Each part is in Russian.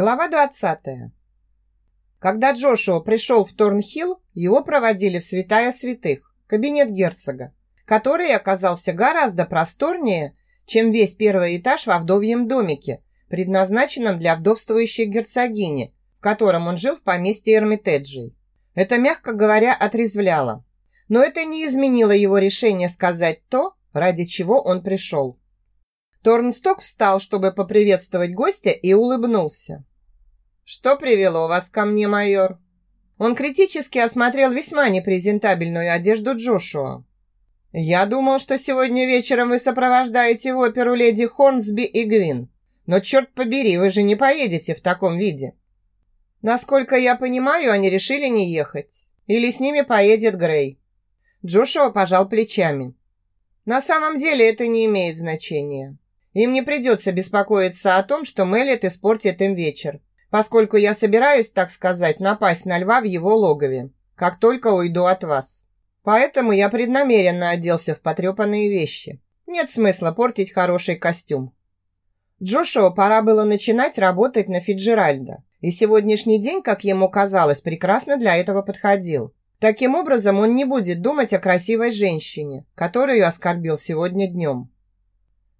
Глава 20. Когда Джошуа пришел в Торнхилл, его проводили в святая святых, кабинет герцога, который оказался гораздо просторнее, чем весь первый этаж во вдовьем домике, предназначенном для вдовствующей герцогини, в котором он жил в поместье Эрмитеджей. Это, мягко говоря, отрезвляло. Но это не изменило его решение сказать то, ради чего он пришел. Торнсток встал, чтобы поприветствовать гостя, и улыбнулся. «Что привело вас ко мне, майор?» Он критически осмотрел весьма непрезентабельную одежду Джошуа. «Я думал, что сегодня вечером вы сопровождаете в оперу леди Хорнсби и Гвин. Но, черт побери, вы же не поедете в таком виде». Насколько я понимаю, они решили не ехать. Или с ними поедет Грей. Джошуа пожал плечами. На самом деле это не имеет значения. Им не придется беспокоиться о том, что Меллет испортит им вечер, поскольку я собираюсь, так сказать, напасть на льва в его логове, как только уйду от вас. Поэтому я преднамеренно оделся в потрепанные вещи. Нет смысла портить хороший костюм. Джошуа пора было начинать работать на Фиджеральда, и сегодняшний день, как ему казалось, прекрасно для этого подходил. Таким образом, он не будет думать о красивой женщине, которую оскорбил сегодня днем.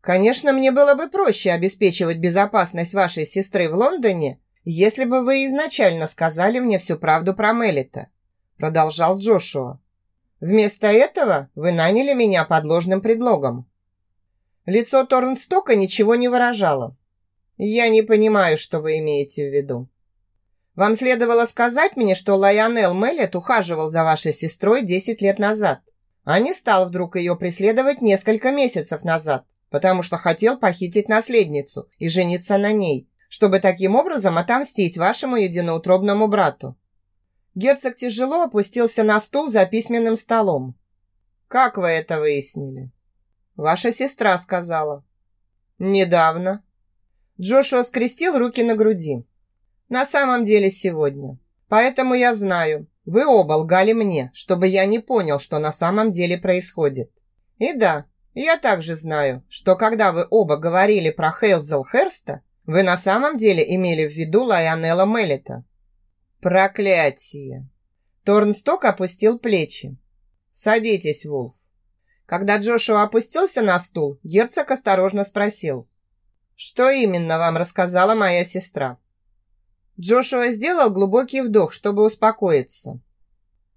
Конечно, мне было бы проще обеспечивать безопасность вашей сестры в Лондоне, если бы вы изначально сказали мне всю правду про Мелита, продолжал Джошуа. Вместо этого вы наняли меня под ложным предлогом. Лицо Торнстока ничего не выражало. Я не понимаю, что вы имеете в виду. Вам следовало сказать мне, что Лайонел Меллет ухаживал за вашей сестрой 10 лет назад, а не стал вдруг ее преследовать несколько месяцев назад потому что хотел похитить наследницу и жениться на ней, чтобы таким образом отомстить вашему единоутробному брату. Герцог тяжело опустился на стул за письменным столом. «Как вы это выяснили?» «Ваша сестра сказала». «Недавно». Джошуа скрестил руки на груди. «На самом деле сегодня. Поэтому я знаю, вы оба лгали мне, чтобы я не понял, что на самом деле происходит. И да, я также знаю, что когда вы оба говорили про Хейлзел Херста, вы на самом деле имели в виду Лайонелла Меллета. Проклятие! Торнсток опустил плечи. «Садитесь, Вулф». Когда Джошуа опустился на стул, герцог осторожно спросил. «Что именно вам рассказала моя сестра?» Джошуа сделал глубокий вдох, чтобы успокоиться.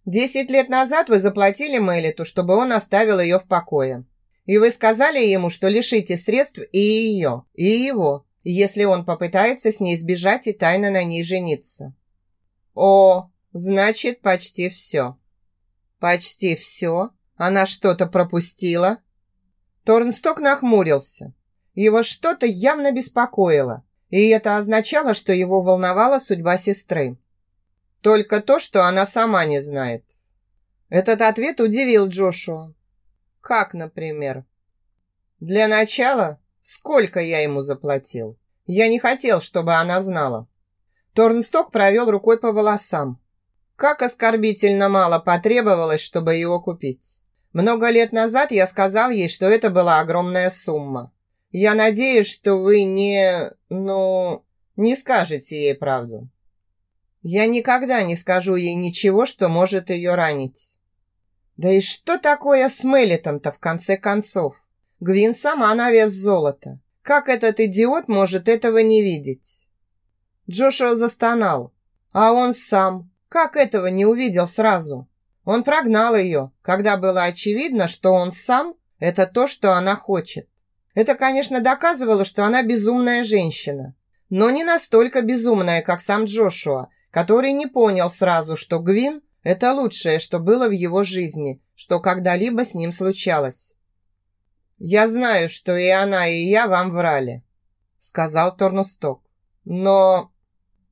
«Десять лет назад вы заплатили Меллету, чтобы он оставил ее в покое. И вы сказали ему, что лишите средств и ее, и его, если он попытается с ней сбежать и тайно на ней жениться. О, значит, почти все. Почти все? Она что-то пропустила? Торнсток нахмурился. Его что-то явно беспокоило, и это означало, что его волновала судьба сестры. Только то, что она сама не знает. Этот ответ удивил Джошуа. Как, например? Для начала, сколько я ему заплатил? Я не хотел, чтобы она знала. Торнсток провел рукой по волосам. Как оскорбительно мало потребовалось, чтобы его купить. Много лет назад я сказал ей, что это была огромная сумма. Я надеюсь, что вы не... ну... не скажете ей правду. Я никогда не скажу ей ничего, что может ее ранить. Да и что такое с Меллетом-то в конце концов? Гвин сама на вес золота. Как этот идиот может этого не видеть? Джошуа застонал. А он сам. Как этого не увидел сразу? Он прогнал ее, когда было очевидно, что он сам – это то, что она хочет. Это, конечно, доказывало, что она безумная женщина. Но не настолько безумная, как сам Джошуа, который не понял сразу, что Гвин это лучшее, что было в его жизни, что когда-либо с ним случалось. «Я знаю, что и она, и я вам врали», — сказал Торнусток. «Но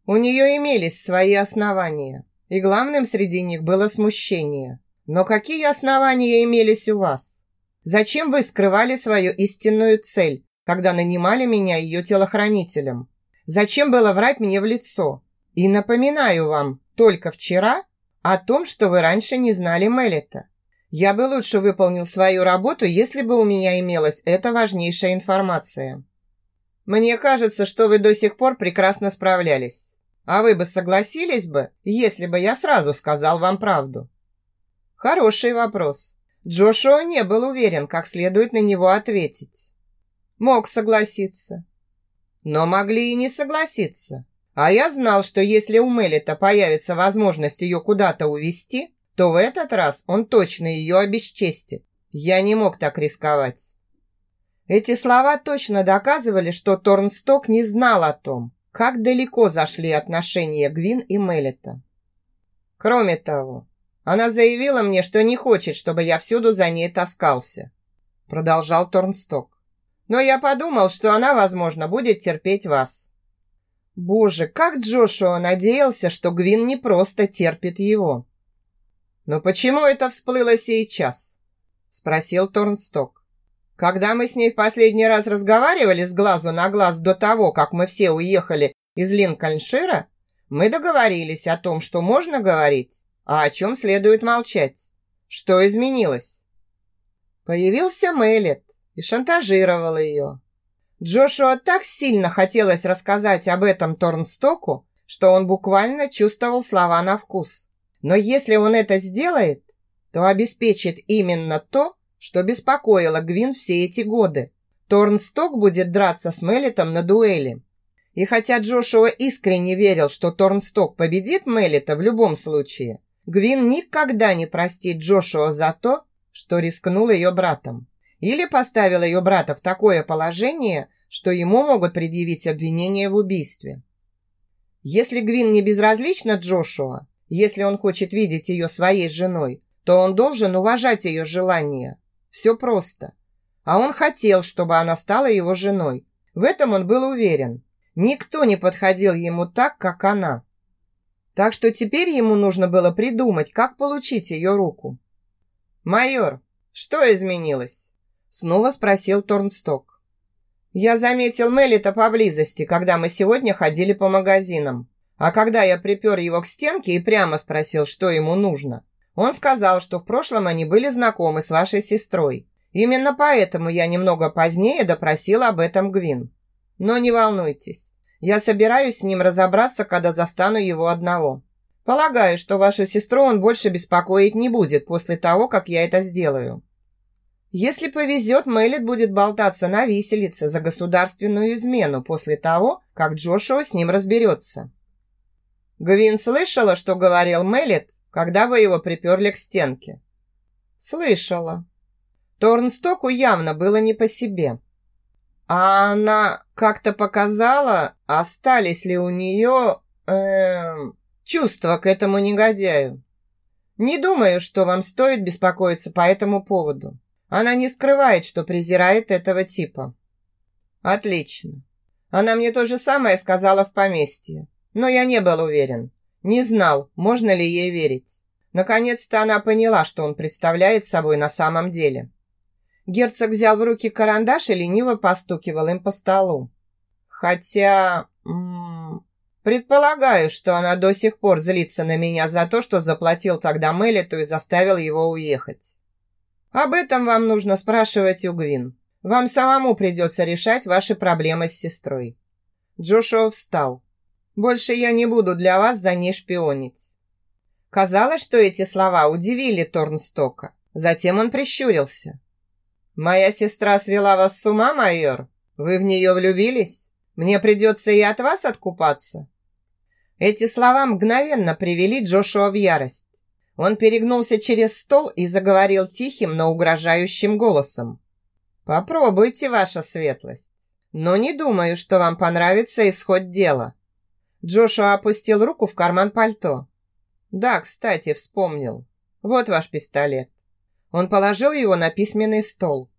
у нее имелись свои основания, и главным среди них было смущение. Но какие основания имелись у вас? Зачем вы скрывали свою истинную цель, когда нанимали меня ее телохранителем? Зачем было врать мне в лицо? И напоминаю вам, только вчера о том, что вы раньше не знали Меллета. Я бы лучше выполнил свою работу, если бы у меня имелась эта важнейшая информация. Мне кажется, что вы до сих пор прекрасно справлялись. А вы бы согласились бы, если бы я сразу сказал вам правду? Хороший вопрос. Джошуа не был уверен, как следует на него ответить. Мог согласиться. Но могли и не согласиться. А я знал, что если у Мелита появится возможность ее куда-то увезти, то в этот раз он точно ее обесчестит. Я не мог так рисковать. Эти слова точно доказывали, что Торнсток не знал о том, как далеко зашли отношения Гвин и Мелита. Кроме того, она заявила мне, что не хочет, чтобы я всюду за ней таскался. Продолжал Торнсток. Но я подумал, что она, возможно, будет терпеть вас. Боже, как Джошуа надеялся, что Гвин не просто терпит его. Но почему это всплыло сейчас? Спросил Торнсток. Когда мы с ней в последний раз разговаривали с глазу на глаз до того, как мы все уехали из Линкольншира, мы договорились о том, что можно говорить, а о чем следует молчать. Что изменилось? Появился Мэллет и шантажировал ее. Джошуа так сильно хотелось рассказать об этом Торнстоку, что он буквально чувствовал слова на вкус. Но если он это сделает, то обеспечит именно то, что беспокоило Гвин все эти годы. Торнсток будет драться с Меллетом на дуэли. И хотя Джошуа искренне верил, что Торнсток победит Меллета в любом случае, Гвин никогда не простит Джошуа за то, что рискнул ее братом. Или поставил ее брата в такое положение, что ему могут предъявить обвинение в убийстве. Если Гвин не безразлична Джошуа, если он хочет видеть ее своей женой, то он должен уважать ее желания. Все просто. А он хотел, чтобы она стала его женой. В этом он был уверен. Никто не подходил ему так, как она. Так что теперь ему нужно было придумать, как получить ее руку. «Майор, что изменилось?» Снова спросил Торнсток. «Я заметил Меллита поблизости, когда мы сегодня ходили по магазинам. А когда я припер его к стенке и прямо спросил, что ему нужно, он сказал, что в прошлом они были знакомы с вашей сестрой. Именно поэтому я немного позднее допросил об этом Гвин. Но не волнуйтесь, я собираюсь с ним разобраться, когда застану его одного. Полагаю, что вашу сестру он больше беспокоить не будет после того, как я это сделаю. Если повезет, Мэллет будет болтаться на виселице за государственную измену после того, как Джошуа с ним разберется. Гвин слышала, что говорил Мэллет, когда вы его приперли к стенке? Слышала. Торнстоку явно было не по себе. А она как-то показала, остались ли у нее э, чувства к этому негодяю. Не думаю, что вам стоит беспокоиться по этому поводу. Она не скрывает, что презирает этого типа. Отлично. Она мне то же самое сказала в поместье, но я не был уверен. Не знал, можно ли ей верить. Наконец-то она поняла, что он представляет собой на самом деле. Герцог взял в руки карандаш и лениво постукивал им по столу. Хотя... М -м, предполагаю, что она до сих пор злится на меня за то, что заплатил тогда Мелиту и заставил его уехать. Об этом вам нужно спрашивать у Гвин. Вам самому придется решать ваши проблемы с сестрой. Джошуа встал. Больше я не буду для вас за ней шпионить. Казалось, что эти слова удивили Торнстока. Затем он прищурился. «Моя сестра свела вас с ума, майор? Вы в нее влюбились? Мне придется и от вас откупаться?» Эти слова мгновенно привели Джошуа в ярость. Он перегнулся через стол и заговорил тихим, но угрожающим голосом. «Попробуйте, ваша светлость. Но не думаю, что вам понравится исход дела». Джошуа опустил руку в карман пальто. «Да, кстати, вспомнил. Вот ваш пистолет. Он положил его на письменный стол.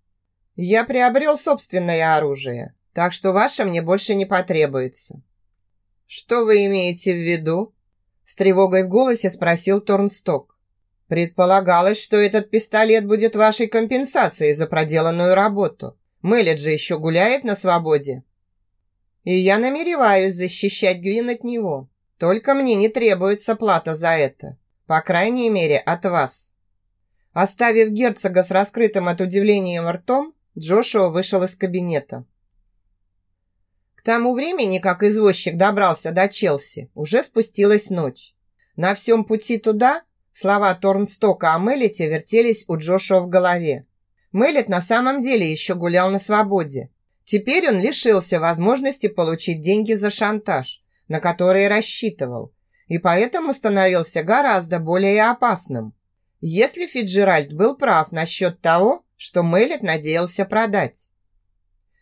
«Я приобрел собственное оружие, так что ваше мне больше не потребуется». «Что вы имеете в виду?» С тревогой в голосе спросил Торнсток. «Предполагалось, что этот пистолет будет вашей компенсацией за проделанную работу. Мэллет же еще гуляет на свободе». «И я намереваюсь защищать Гвин от него. Только мне не требуется плата за это. По крайней мере, от вас». Оставив герцога с раскрытым от удивления ртом, Джошуа вышел из кабинета. К тому времени, как извозчик добрался до Челси, уже спустилась ночь. На всем пути туда слова Торнстока о Меллете вертелись у Джошуа в голове. Меллет на самом деле еще гулял на свободе. Теперь он лишился возможности получить деньги за шантаж, на которые рассчитывал, и поэтому становился гораздо более опасным. Если Фиджеральд был прав насчет того, что Меллет надеялся продать.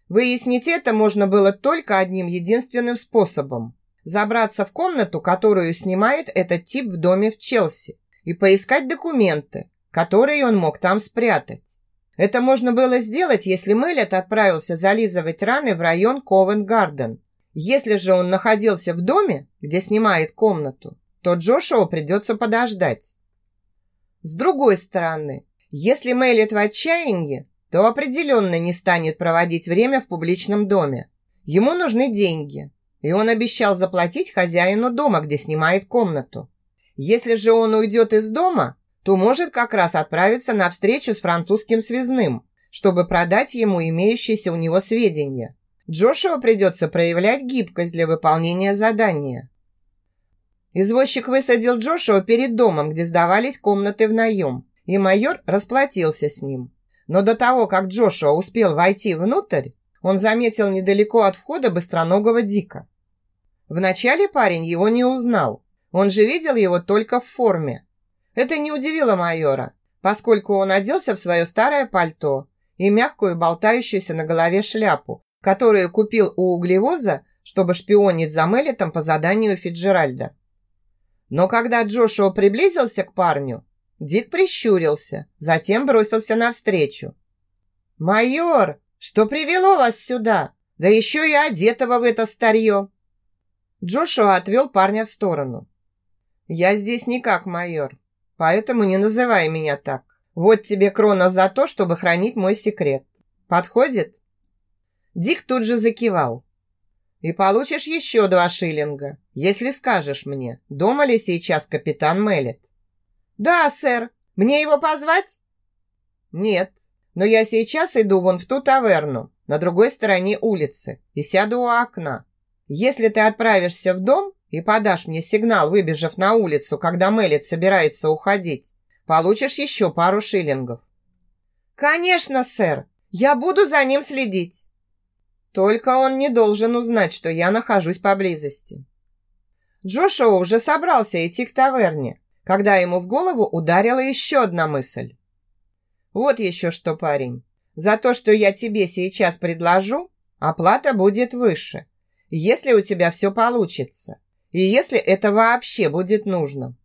Выяснить это можно было только одним единственным способом – забраться в комнату, которую снимает этот тип в доме в Челси, и поискать документы, которые он мог там спрятать. Это можно было сделать, если Мэллет отправился зализывать раны в район Ковент-Гарден. Если же он находился в доме, где снимает комнату, то Джошуа придется подождать. С другой стороны, если Мэллет в отчаянии, то определенно не станет проводить время в публичном доме. Ему нужны деньги, и он обещал заплатить хозяину дома, где снимает комнату. Если же он уйдет из дома, то может как раз отправиться на встречу с французским связным, чтобы продать ему имеющиеся у него сведения. Джошуа придется проявлять гибкость для выполнения задания. Извозчик высадил Джошуа перед домом, где сдавались комнаты в наем, и майор расплатился с ним. Но до того, как Джошуа успел войти внутрь, он заметил недалеко от входа быстроногого Дика. Вначале парень его не узнал. Он же видел его только в форме. Это не удивило майора, поскольку он оделся в свое старое пальто и мягкую болтающуюся на голове шляпу, которую купил у углевоза, чтобы шпионить за Меллетом по заданию Фиджеральда. Но когда Джошуа приблизился к парню, Дик прищурился, затем бросился навстречу. «Майор, что привело вас сюда? Да еще и одетого в это старье!» Джошуа отвел парня в сторону. «Я здесь не как майор, поэтому не называй меня так. Вот тебе крона за то, чтобы хранить мой секрет. Подходит?» Дик тут же закивал. «И получишь еще два шиллинга, если скажешь мне, дома ли сейчас капитан Меллет». «Да, сэр. Мне его позвать?» «Нет, но я сейчас иду вон в ту таверну, на другой стороне улицы, и сяду у окна. Если ты отправишься в дом и подашь мне сигнал, выбежав на улицу, когда Меллет собирается уходить, получишь еще пару шиллингов». «Конечно, сэр. Я буду за ним следить». «Только он не должен узнать, что я нахожусь поблизости». Джошуа уже собрался идти к таверне, когда ему в голову ударила еще одна мысль. «Вот еще что, парень. За то, что я тебе сейчас предложу, оплата будет выше, если у тебя все получится, и если это вообще будет нужно».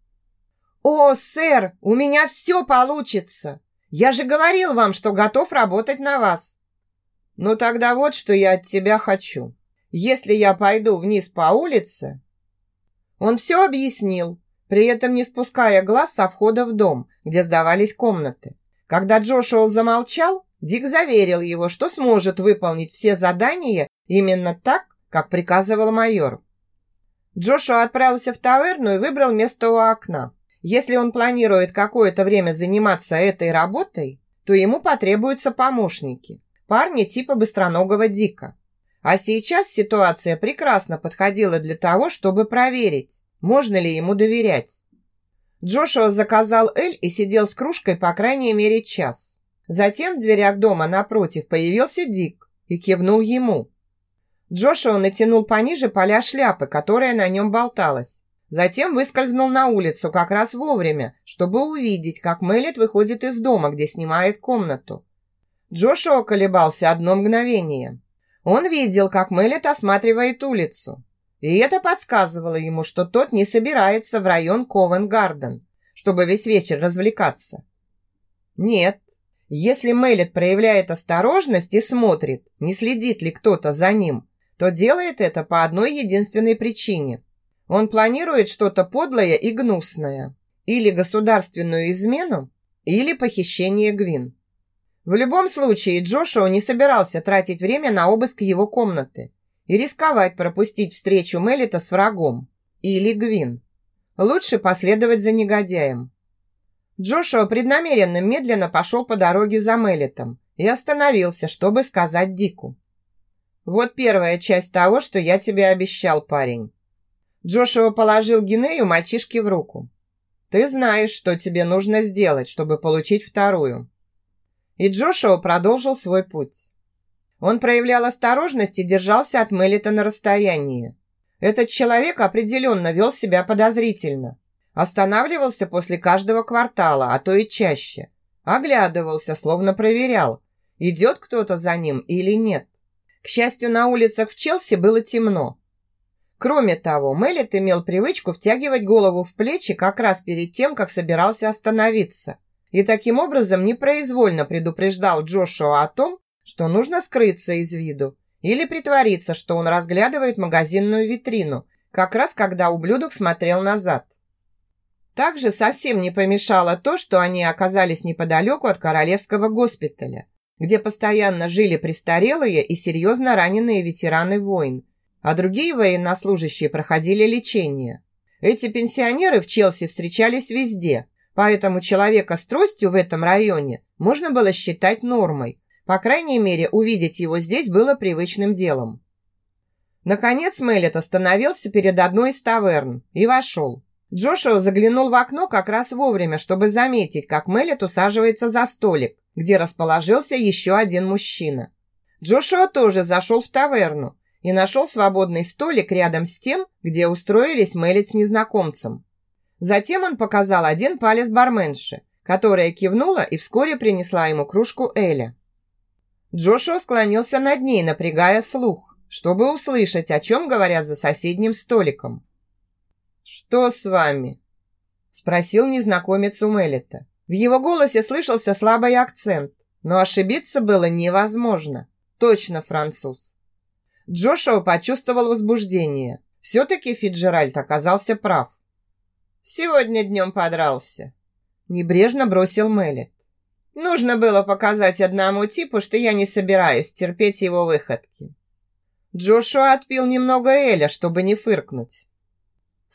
«О, сэр, у меня все получится! Я же говорил вам, что готов работать на вас!» «Ну тогда вот, что я от тебя хочу. Если я пойду вниз по улице...» Он все объяснил, при этом не спуская глаз со входа в дом, где сдавались комнаты. Когда Джошуа замолчал, Дик заверил его, что сможет выполнить все задания именно так, как приказывал майор. Джошуа отправился в таверну и выбрал место у окна. Если он планирует какое-то время заниматься этой работой, то ему потребуются помощники, парни типа быстроногого Дика. А сейчас ситуация прекрасно подходила для того, чтобы проверить, можно ли ему доверять. Джошуа заказал Эль и сидел с кружкой по крайней мере час. Затем в дверях дома напротив появился Дик и кивнул ему. Джошуа натянул пониже поля шляпы, которая на нем болталась. Затем выскользнул на улицу как раз вовремя, чтобы увидеть, как Мэллет выходит из дома, где снимает комнату. Джошуа колебался одно мгновение. Он видел, как Мэллет осматривает улицу. И это подсказывало ему, что тот не собирается в район Ковен-Гарден, чтобы весь вечер развлекаться. Нет, если Мэллет проявляет осторожность и смотрит, не следит ли кто-то за ним, то делает это по одной единственной причине. Он планирует что-то подлое и гнусное. Или государственную измену, или похищение Гвин. В любом случае Джошуа не собирался тратить время на обыск его комнаты и рисковать пропустить встречу Мелита с врагом или Гвин. Лучше последовать за негодяем. Джошуа преднамеренно медленно пошел по дороге за Мелитом и остановился, чтобы сказать Дику. Вот первая часть того, что я тебе обещал, парень». Джошуа положил Гинею мальчишке в руку. «Ты знаешь, что тебе нужно сделать, чтобы получить вторую». И Джошуа продолжил свой путь. Он проявлял осторожность и держался от Мелита на расстоянии. Этот человек определенно вел себя подозрительно. Останавливался после каждого квартала, а то и чаще. Оглядывался, словно проверял, идет кто-то за ним или нет. К счастью, на улицах в Челси было темно. Кроме того, Меллет имел привычку втягивать голову в плечи как раз перед тем, как собирался остановиться. И таким образом непроизвольно предупреждал Джошуа о том, что нужно скрыться из виду или притвориться, что он разглядывает магазинную витрину, как раз когда ублюдок смотрел назад. Также совсем не помешало то, что они оказались неподалеку от Королевского госпиталя, где постоянно жили престарелые и серьезно раненые ветераны войн, а другие военнослужащие проходили лечение. Эти пенсионеры в Челси встречались везде, поэтому человека с тростью в этом районе можно было считать нормой, по крайней мере, увидеть его здесь было привычным делом. Наконец Мэллет остановился перед одной из таверн и вошел. Джошуа заглянул в окно как раз вовремя, чтобы заметить, как Мэллет усаживается за столик, где расположился еще один мужчина. Джошуа тоже зашел в таверну и нашел свободный столик рядом с тем, где устроились Мэллет с незнакомцем. Затем он показал один палец барменши, которая кивнула и вскоре принесла ему кружку Эля. Джошуа склонился над ней, напрягая слух, чтобы услышать, о чем говорят за соседним столиком. «Что с вами?» – спросил незнакомец у Меллета. В его голосе слышался слабый акцент, но ошибиться было невозможно. Точно француз. Джошуа почувствовал возбуждение. Все-таки Фиджеральд оказался прав. «Сегодня днем подрался», – небрежно бросил Меллет. Нужно было показать одному типу, что я не собираюсь терпеть его выходки. Джошуа отпил немного Эля, чтобы не фыркнуть.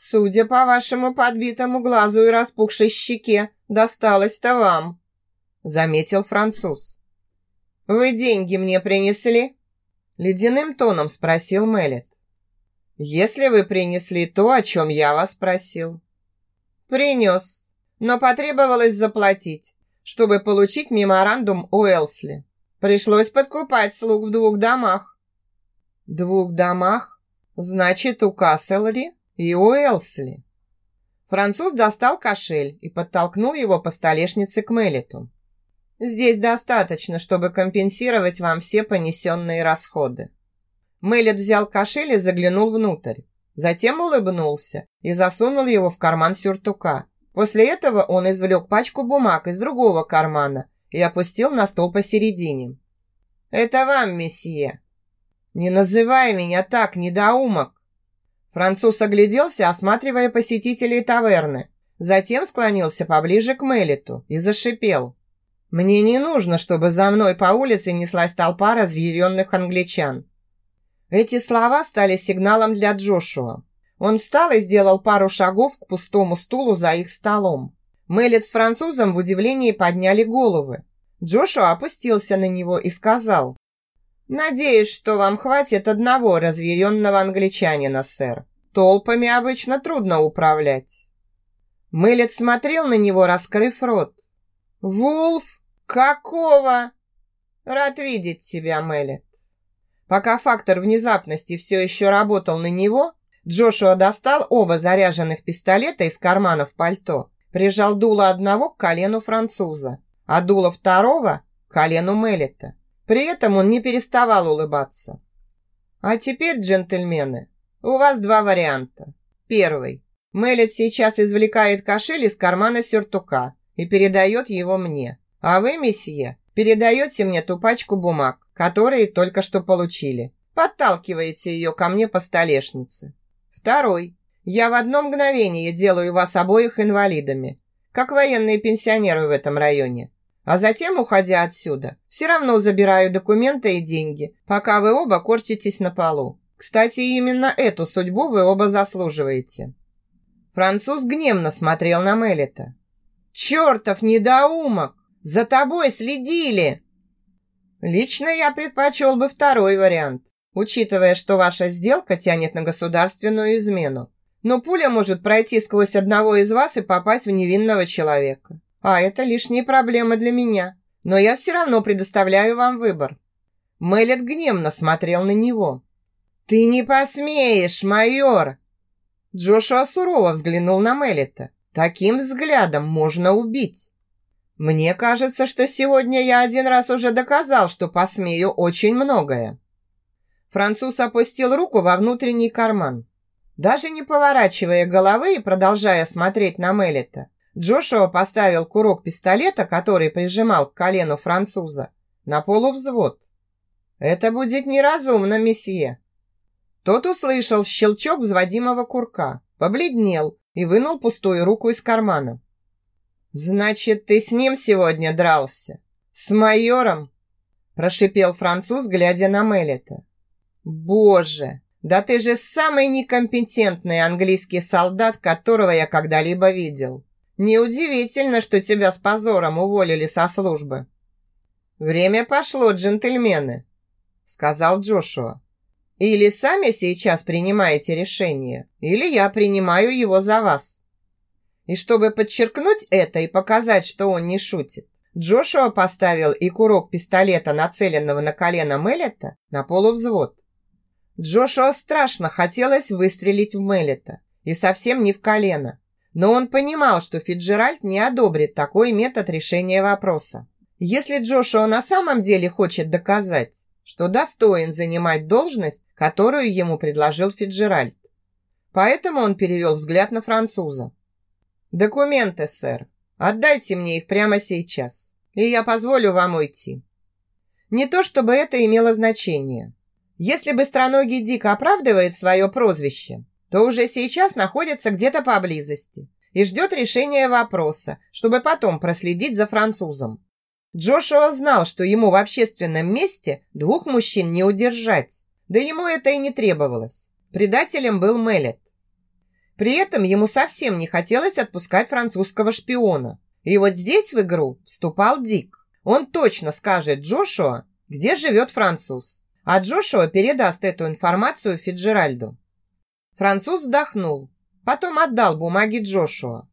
«Судя по вашему подбитому глазу и распухшей щеке, досталось-то вам», заметил француз. «Вы деньги мне принесли?» Ледяным тоном спросил Мелет. «Если вы принесли то, о чем я вас просил». «Принес, но потребовалось заплатить чтобы получить меморандум Уэлсли. Пришлось подкупать слуг в двух домах. Двух домах? Значит, у Касселри и у Элсли. Француз достал кошель и подтолкнул его по столешнице к Мелиту. Здесь достаточно, чтобы компенсировать вам все понесенные расходы. Мелит взял кошель и заглянул внутрь. Затем улыбнулся и засунул его в карман сюртука. После этого он извлек пачку бумаг из другого кармана и опустил на стол посередине. «Это вам, месье!» «Не называй меня так, недоумок!» Француз огляделся, осматривая посетителей таверны. Затем склонился поближе к Мелиту и зашипел. «Мне не нужно, чтобы за мной по улице неслась толпа разъяренных англичан». Эти слова стали сигналом для Джошуа. Он встал и сделал пару шагов к пустому стулу за их столом. Мэллет с французом в удивлении подняли головы. Джошуа опустился на него и сказал, «Надеюсь, что вам хватит одного разъяренного англичанина, сэр. Толпами обычно трудно управлять». Мэллет смотрел на него, раскрыв рот. «Вулф? Какого?» «Рад видеть тебя, Мэллет». Пока фактор внезапности все еще работал на него, Джошуа достал оба заряженных пистолета из карманов пальто, прижал дуло одного к колену француза, а дуло второго к колену Меллета. При этом он не переставал улыбаться. А теперь, джентльмены, у вас два варианта. Первый. Меллет сейчас извлекает кошель из кармана сюртука и передает его мне. А вы, месье, передаете мне ту пачку бумаг, которые только что получили. Подталкиваете ее ко мне по столешнице. Второй. Я в одно мгновение делаю вас обоих инвалидами, как военные пенсионеры в этом районе. А затем, уходя отсюда, все равно забираю документы и деньги, пока вы оба корчитесь на полу. Кстати, именно эту судьбу вы оба заслуживаете». Француз гневно смотрел на Меллета. «Чертов недоумок! За тобой следили!» «Лично я предпочел бы второй вариант», учитывая, что ваша сделка тянет на государственную измену. Но пуля может пройти сквозь одного из вас и попасть в невинного человека. А это лишние проблемы для меня. Но я все равно предоставляю вам выбор». Мэлет гневно смотрел на него. «Ты не посмеешь, майор!» Джошуа сурово взглянул на Меллета. «Таким взглядом можно убить!» «Мне кажется, что сегодня я один раз уже доказал, что посмею очень многое». Француз опустил руку во внутренний карман. Даже не поворачивая головы и продолжая смотреть на Меллета, Джошуа поставил курок пистолета, который прижимал к колену француза, на полувзвод. «Это будет неразумно, месье». Тот услышал щелчок взводимого курка, побледнел и вынул пустую руку из кармана. «Значит, ты с ним сегодня дрался? С майором?» Прошипел француз, глядя на Меллета. «Боже, да ты же самый некомпетентный английский солдат, которого я когда-либо видел. Неудивительно, что тебя с позором уволили со службы». «Время пошло, джентльмены», — сказал Джошуа. «Или сами сейчас принимаете решение, или я принимаю его за вас». И чтобы подчеркнуть это и показать, что он не шутит, Джошуа поставил и курок пистолета, нацеленного на колено Меллета, на полувзвод. Джошуа страшно хотелось выстрелить в Меллета, и совсем не в колено. Но он понимал, что Фиджеральд не одобрит такой метод решения вопроса. Если Джошуа на самом деле хочет доказать, что достоин занимать должность, которую ему предложил Фиджеральд. Поэтому он перевел взгляд на француза. «Документы, сэр. Отдайте мне их прямо сейчас, и я позволю вам уйти». Не то чтобы это имело значение. Если быстроногий Дик оправдывает свое прозвище, то уже сейчас находится где-то поблизости и ждет решения вопроса, чтобы потом проследить за французом. Джошуа знал, что ему в общественном месте двух мужчин не удержать, да ему это и не требовалось. Предателем был Меллет. При этом ему совсем не хотелось отпускать французского шпиона. И вот здесь в игру вступал Дик. Он точно скажет Джошуа, где живет француз. А Джошуа передаст эту информацию Фиджеральду. Француз вздохнул. Потом отдал бумаги Джошуа.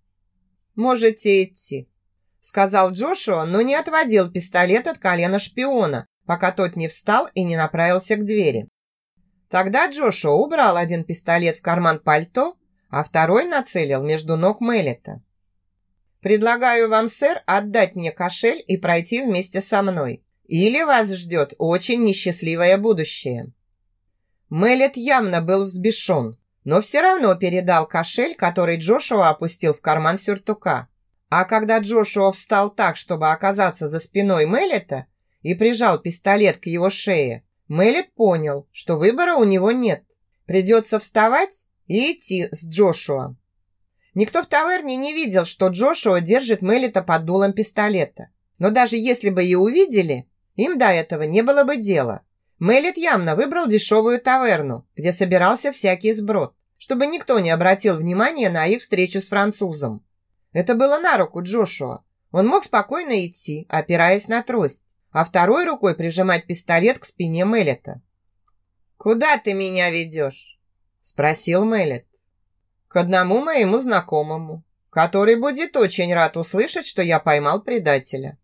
«Можете идти», – сказал Джошуа, но не отводил пистолет от колена шпиона, пока тот не встал и не направился к двери. Тогда Джошуа убрал один пистолет в карман пальто, а второй нацелил между ног Меллета. «Предлагаю вам, сэр, отдать мне кошель и пройти вместе со мной. Или вас ждет очень несчастливое будущее». Меллет явно был взбешен, но все равно передал кошель, который Джошуа опустил в карман сюртука. А когда Джошуа встал так, чтобы оказаться за спиной Меллета и прижал пистолет к его шее, Меллет понял, что выбора у него нет. Придется вставать и идти с Джошуа. Никто в таверне не видел, что Джошуа держит Мелита под дулом пистолета. Но даже если бы и увидели, им до этого не было бы дела. Мелит явно выбрал дешевую таверну, где собирался всякий сброд, чтобы никто не обратил внимания на их встречу с французом. Это было на руку Джошуа. Он мог спокойно идти, опираясь на трость, а второй рукой прижимать пистолет к спине Мелита. «Куда ты меня ведешь?» Спросил Мелет. К одному моему знакомому, который будет очень рад услышать, что я поймал предателя.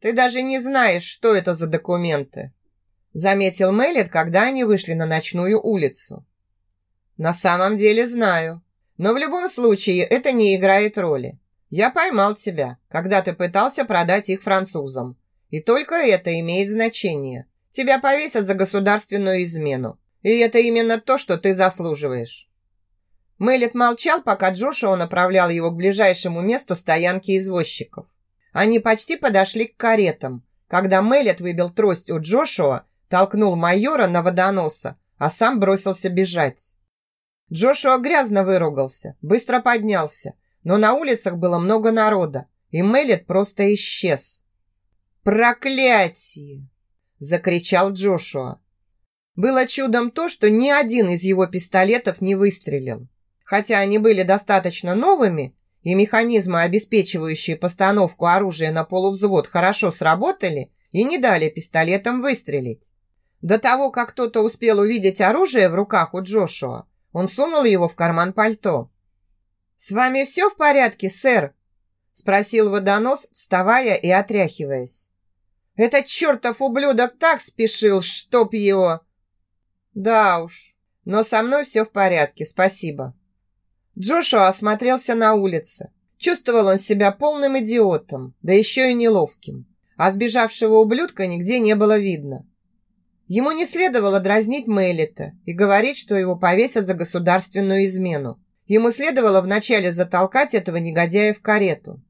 Ты даже не знаешь, что это за документы. Заметил Мелет, когда они вышли на ночную улицу. На самом деле знаю. Но в любом случае это не играет роли. Я поймал тебя, когда ты пытался продать их французам. И только это имеет значение. Тебя повесят за государственную измену. И это именно то, что ты заслуживаешь». Мэллет молчал, пока Джошуа направлял его к ближайшему месту стоянки извозчиков. Они почти подошли к каретам, когда Мэллет выбил трость у Джошуа, толкнул майора на водоноса, а сам бросился бежать. Джошуа грязно выругался, быстро поднялся, но на улицах было много народа, и Мэллет просто исчез. «Проклятие!» – закричал Джошуа. Было чудом то, что ни один из его пистолетов не выстрелил. Хотя они были достаточно новыми, и механизмы, обеспечивающие постановку оружия на полувзвод, хорошо сработали и не дали пистолетам выстрелить. До того, как кто-то успел увидеть оружие в руках у Джошуа, он сунул его в карман пальто. «С вами все в порядке, сэр?» спросил водонос, вставая и отряхиваясь. «Этот чертов ублюдок так спешил, чтоб его...» «Да уж, но со мной все в порядке, спасибо». Джошуа осмотрелся на улице. Чувствовал он себя полным идиотом, да еще и неловким. А сбежавшего ублюдка нигде не было видно. Ему не следовало дразнить Мэллета и говорить, что его повесят за государственную измену. Ему следовало вначале затолкать этого негодяя в карету.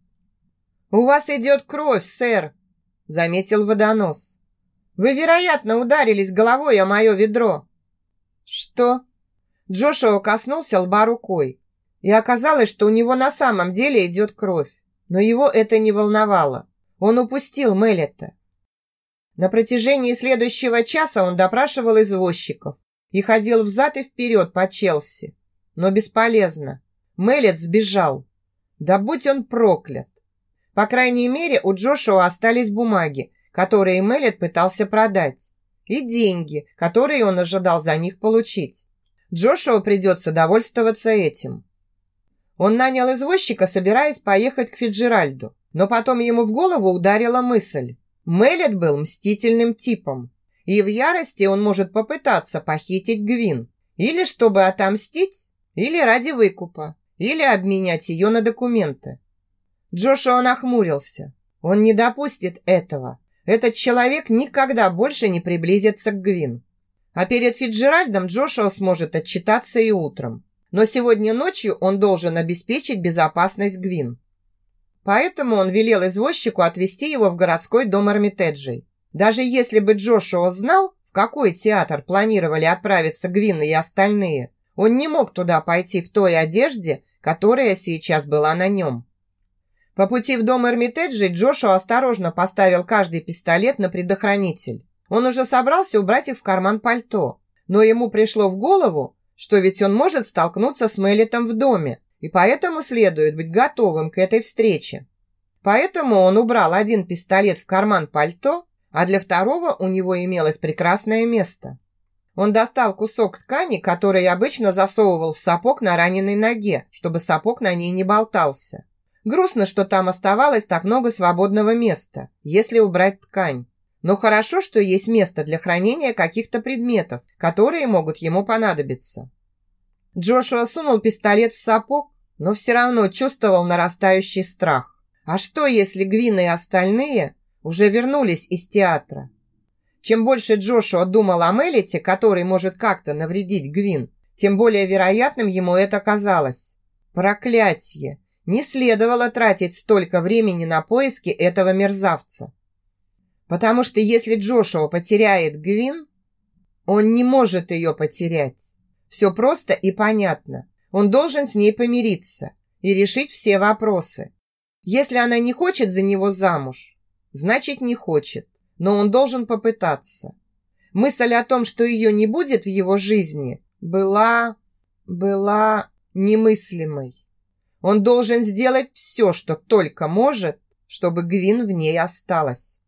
«У вас идет кровь, сэр», – заметил водонос. «Вы, вероятно, ударились головой о мое ведро». «Что?» Джошуа коснулся лба рукой, и оказалось, что у него на самом деле идет кровь. Но его это не волновало. Он упустил Меллета. На протяжении следующего часа он допрашивал извозчиков и ходил взад и вперед по Челси. Но бесполезно. Меллет сбежал. Да будь он проклят. По крайней мере, у Джошуа остались бумаги, которые Меллет пытался продать, и деньги, которые он ожидал за них получить. Джошуа придется довольствоваться этим. Он нанял извозчика, собираясь поехать к Фиджеральду, но потом ему в голову ударила мысль. Меллет был мстительным типом, и в ярости он может попытаться похитить Гвин, или чтобы отомстить, или ради выкупа, или обменять ее на документы. Джошуа нахмурился. Он не допустит этого. Этот человек никогда больше не приблизится к Гвин. А перед Фиджеральдом Джошуа сможет отчитаться и утром. Но сегодня ночью он должен обеспечить безопасность Гвин. Поэтому он велел извозчику отвезти его в городской дом Эрмитеджей. Даже если бы Джошуа знал, в какой театр планировали отправиться Гвин и остальные, он не мог туда пойти в той одежде, которая сейчас была на нем. По пути в дом Эрмитеджи Джошуа осторожно поставил каждый пистолет на предохранитель. Он уже собрался убрать их в карман пальто, но ему пришло в голову, что ведь он может столкнуться с Меллетом в доме, и поэтому следует быть готовым к этой встрече. Поэтому он убрал один пистолет в карман пальто, а для второго у него имелось прекрасное место. Он достал кусок ткани, который обычно засовывал в сапог на раненой ноге, чтобы сапог на ней не болтался. Грустно, что там оставалось так много свободного места, если убрать ткань. Но хорошо, что есть место для хранения каких-то предметов, которые могут ему понадобиться. Джошуа сунул пистолет в сапог, но все равно чувствовал нарастающий страх. А что, если Гвин и остальные уже вернулись из театра? Чем больше Джошуа думал о Мелите, который может как-то навредить Гвин, тем более вероятным ему это казалось. Проклятье! Не следовало тратить столько времени на поиски этого мерзавца. Потому что если Джошуа потеряет Гвин, он не может ее потерять. Все просто и понятно. Он должен с ней помириться и решить все вопросы. Если она не хочет за него замуж, значит не хочет, но он должен попытаться. Мысль о том, что ее не будет в его жизни, была... была немыслимой. Он должен сделать все, что только может, чтобы Гвин в ней осталась.